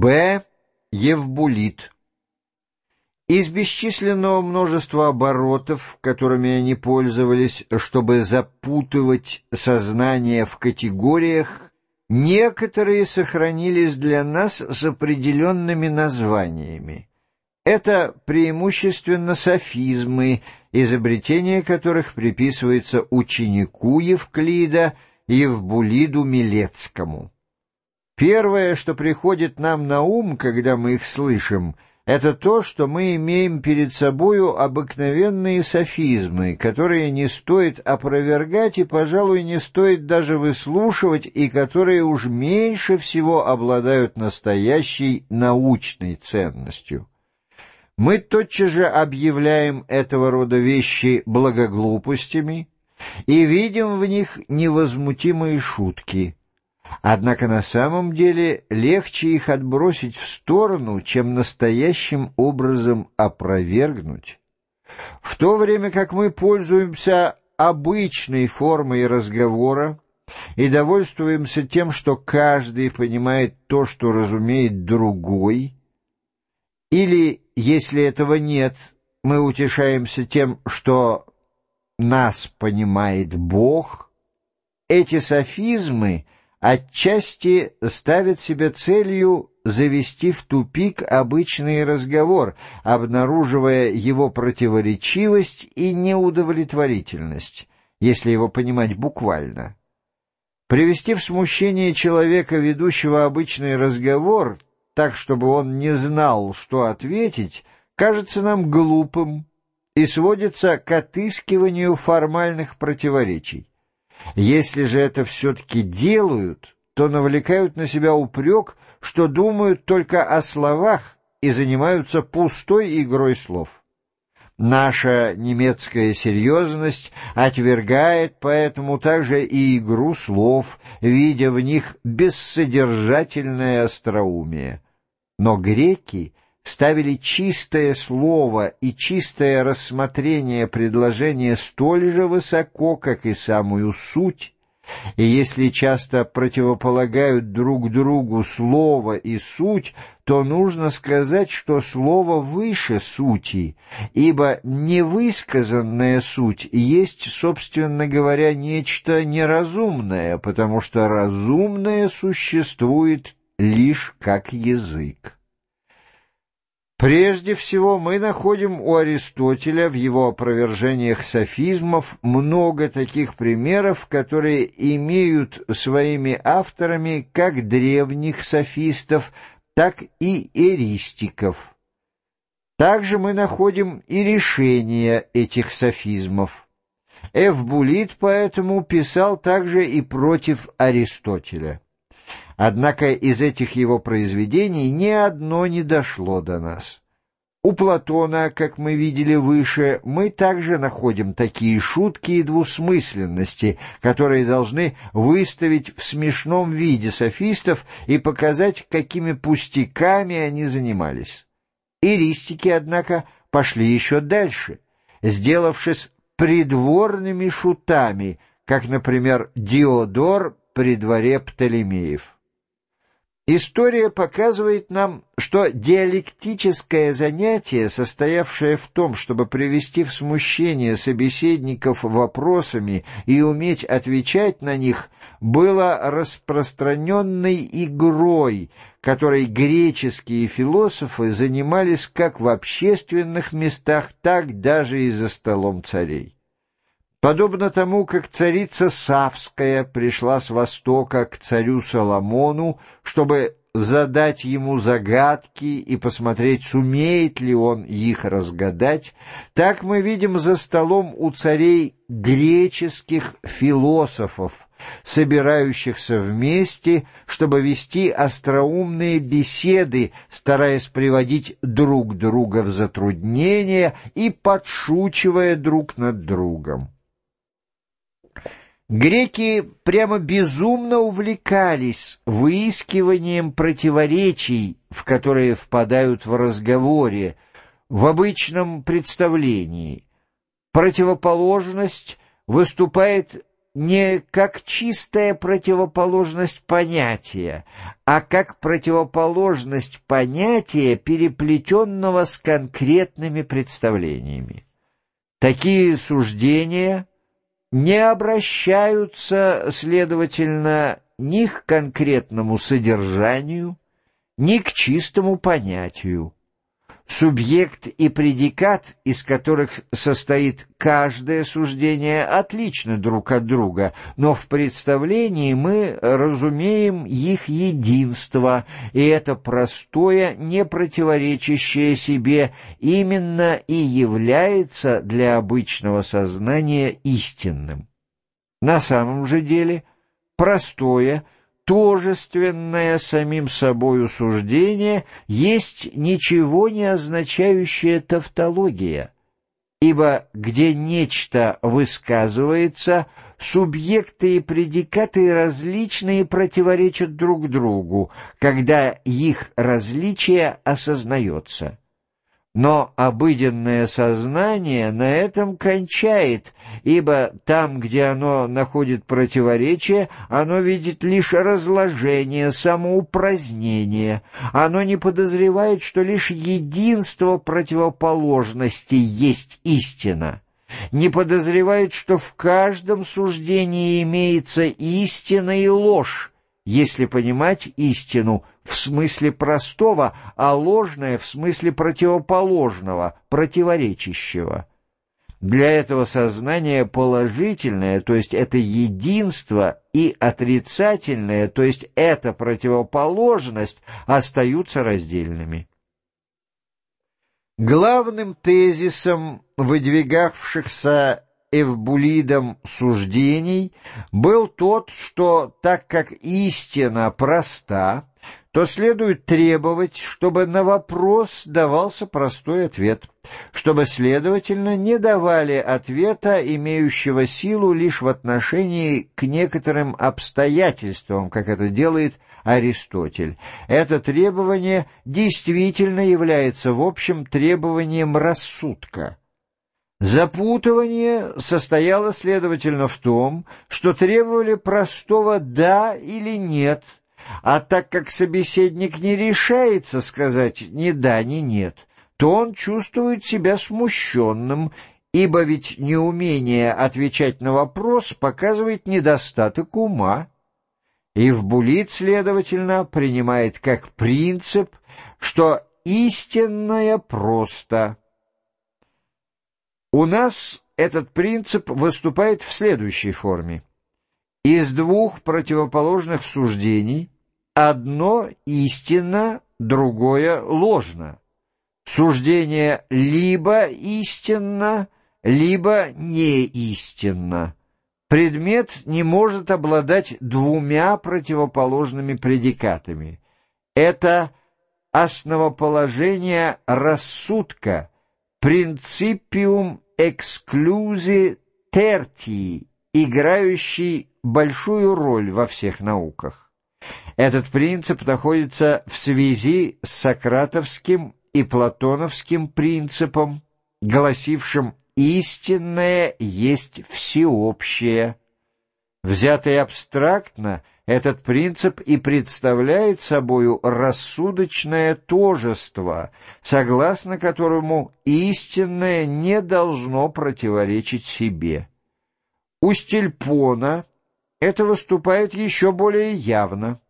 Б. Евбулит. Из бесчисленного множества оборотов, которыми они пользовались, чтобы запутывать сознание в категориях, некоторые сохранились для нас с определенными названиями. Это преимущественно софизмы, изобретение которых приписывается ученику Евклида Евбулиду Милецкому. Первое, что приходит нам на ум, когда мы их слышим, это то, что мы имеем перед собою обыкновенные софизмы, которые не стоит опровергать и, пожалуй, не стоит даже выслушивать, и которые уж меньше всего обладают настоящей научной ценностью. Мы тотчас же объявляем этого рода вещи благоглупостями и видим в них невозмутимые шутки – Однако на самом деле легче их отбросить в сторону, чем настоящим образом опровергнуть. В то время как мы пользуемся обычной формой разговора и довольствуемся тем, что каждый понимает то, что разумеет другой, или, если этого нет, мы утешаемся тем, что нас понимает Бог, эти софизмы — отчасти ставит себе целью завести в тупик обычный разговор, обнаруживая его противоречивость и неудовлетворительность, если его понимать буквально. Привести в смущение человека, ведущего обычный разговор, так, чтобы он не знал, что ответить, кажется нам глупым и сводится к отыскиванию формальных противоречий. Если же это все-таки делают, то навлекают на себя упрек, что думают только о словах и занимаются пустой игрой слов. Наша немецкая серьезность отвергает поэтому также и игру слов, видя в них бессодержательное остроумие. Но греки ставили чистое слово и чистое рассмотрение предложения столь же высоко, как и самую суть, и если часто противополагают друг другу слово и суть, то нужно сказать, что слово выше сути, ибо невысказанная суть есть, собственно говоря, нечто неразумное, потому что разумное существует лишь как язык. Прежде всего, мы находим у Аристотеля в его опровержениях софизмов много таких примеров, которые имеют своими авторами как древних софистов, так и эристиков. Также мы находим и решения этих софизмов. Эвбулит поэтому писал также и против Аристотеля. Однако из этих его произведений ни одно не дошло до нас. У Платона, как мы видели выше, мы также находим такие шутки и двусмысленности, которые должны выставить в смешном виде софистов и показать, какими пустяками они занимались. Иристики, однако, пошли еще дальше, сделавшись придворными шутами, как, например, Диодор при дворе Птолемеев. История показывает нам, что диалектическое занятие, состоявшее в том, чтобы привести в смущение собеседников вопросами и уметь отвечать на них, было распространенной игрой, которой греческие философы занимались как в общественных местах, так даже и за столом царей. Подобно тому, как царица Савская пришла с востока к царю Соломону, чтобы задать ему загадки и посмотреть, сумеет ли он их разгадать, так мы видим за столом у царей греческих философов, собирающихся вместе, чтобы вести остроумные беседы, стараясь приводить друг друга в затруднения и подшучивая друг над другом. Греки прямо безумно увлекались выискиванием противоречий, в которые впадают в разговоре, в обычном представлении. Противоположность выступает не как чистая противоположность понятия, а как противоположность понятия, переплетенного с конкретными представлениями. Такие суждения не обращаются, следовательно, ни к конкретному содержанию, ни к чистому понятию. Субъект и предикат, из которых состоит каждое суждение, отличны друг от друга, но в представлении мы разумеем их единство, и это простое, не противоречащее себе, именно и является для обычного сознания истинным. На самом же деле простое – тожественное самим собою суждение есть ничего не означающая тавтология, ибо где нечто высказывается, субъекты и предикаты различные противоречат друг другу, когда их различие осознается. Но обыденное сознание на этом кончает, ибо там, где оно находит противоречие, оно видит лишь разложение, самоупразднение. Оно не подозревает, что лишь единство противоположностей есть истина. Не подозревает, что в каждом суждении имеется истина и ложь, если понимать истину в смысле простого, а ложное в смысле противоположного, противоречащего. Для этого сознание положительное, то есть это единство, и отрицательное, то есть это противоположность, остаются раздельными. Главным тезисом выдвигавшихся Эвбулидом суждений был тот, что так как истина проста, то следует требовать, чтобы на вопрос давался простой ответ, чтобы, следовательно, не давали ответа, имеющего силу лишь в отношении к некоторым обстоятельствам, как это делает Аристотель. Это требование действительно является в общем требованием рассудка. Запутывание состояло, следовательно, в том, что требовали простого «да» или «нет», а так как собеседник не решается сказать ни «да», ни «нет», то он чувствует себя смущенным, ибо ведь неумение отвечать на вопрос показывает недостаток ума. И в Булит, следовательно, принимает как принцип, что истинное просто – у нас этот принцип выступает в следующей форме. Из двух противоположных суждений одно истинно, другое ложно. Суждение либо истинно, либо не истинно. Предмет не может обладать двумя противоположными предикатами. Это основоположение рассудка, принципиум эксклюзи тертии, играющий большую роль во всех науках. Этот принцип находится в связи с сократовским и платоновским принципом, гласившим «истинное есть всеобщее». Взятый абстрактно, этот принцип и представляет собою рассудочное тожество, согласно которому истинное не должно противоречить себе. У Стильпона это выступает еще более явно.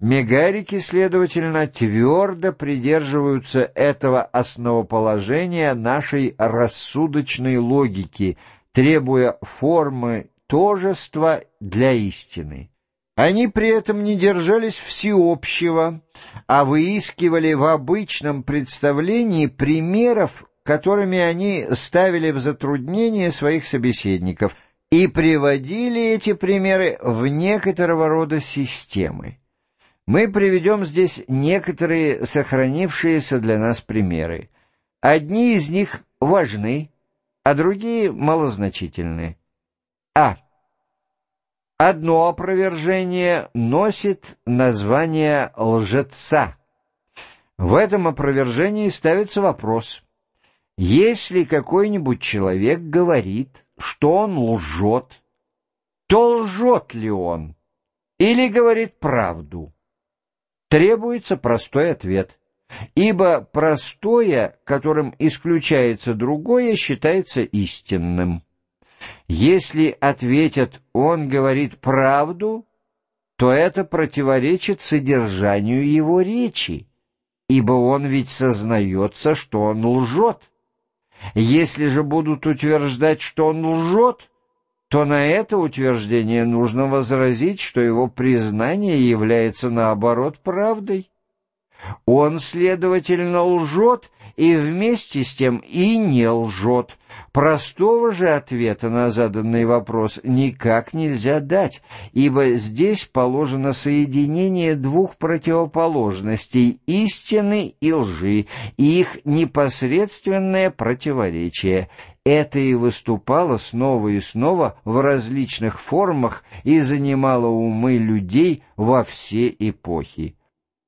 Мегарики, следовательно, твердо придерживаются этого основоположения нашей рассудочной логики, требуя формы тожества для истины. Они при этом не держались всеобщего, а выискивали в обычном представлении примеров, которыми они ставили в затруднение своих собеседников, и приводили эти примеры в некоторого рода системы. Мы приведем здесь некоторые сохранившиеся для нас примеры. Одни из них важны, а другие малозначительны. А. Одно опровержение носит название лжеца. В этом опровержении ставится вопрос. Если какой-нибудь человек говорит, что он лжет, то лжет ли он или говорит правду? Требуется простой ответ, ибо простое, которым исключается другое, считается истинным. Если ответят «он говорит правду», то это противоречит содержанию его речи, ибо он ведь сознается, что он лжет. Если же будут утверждать, что он лжет, то на это утверждение нужно возразить, что его признание является наоборот правдой. Он, следовательно, лжет и вместе с тем и не лжет. Простого же ответа на заданный вопрос никак нельзя дать, ибо здесь положено соединение двух противоположностей — истины и лжи, и их непосредственное противоречие. Это и выступало снова и снова в различных формах и занимало умы людей во все эпохи.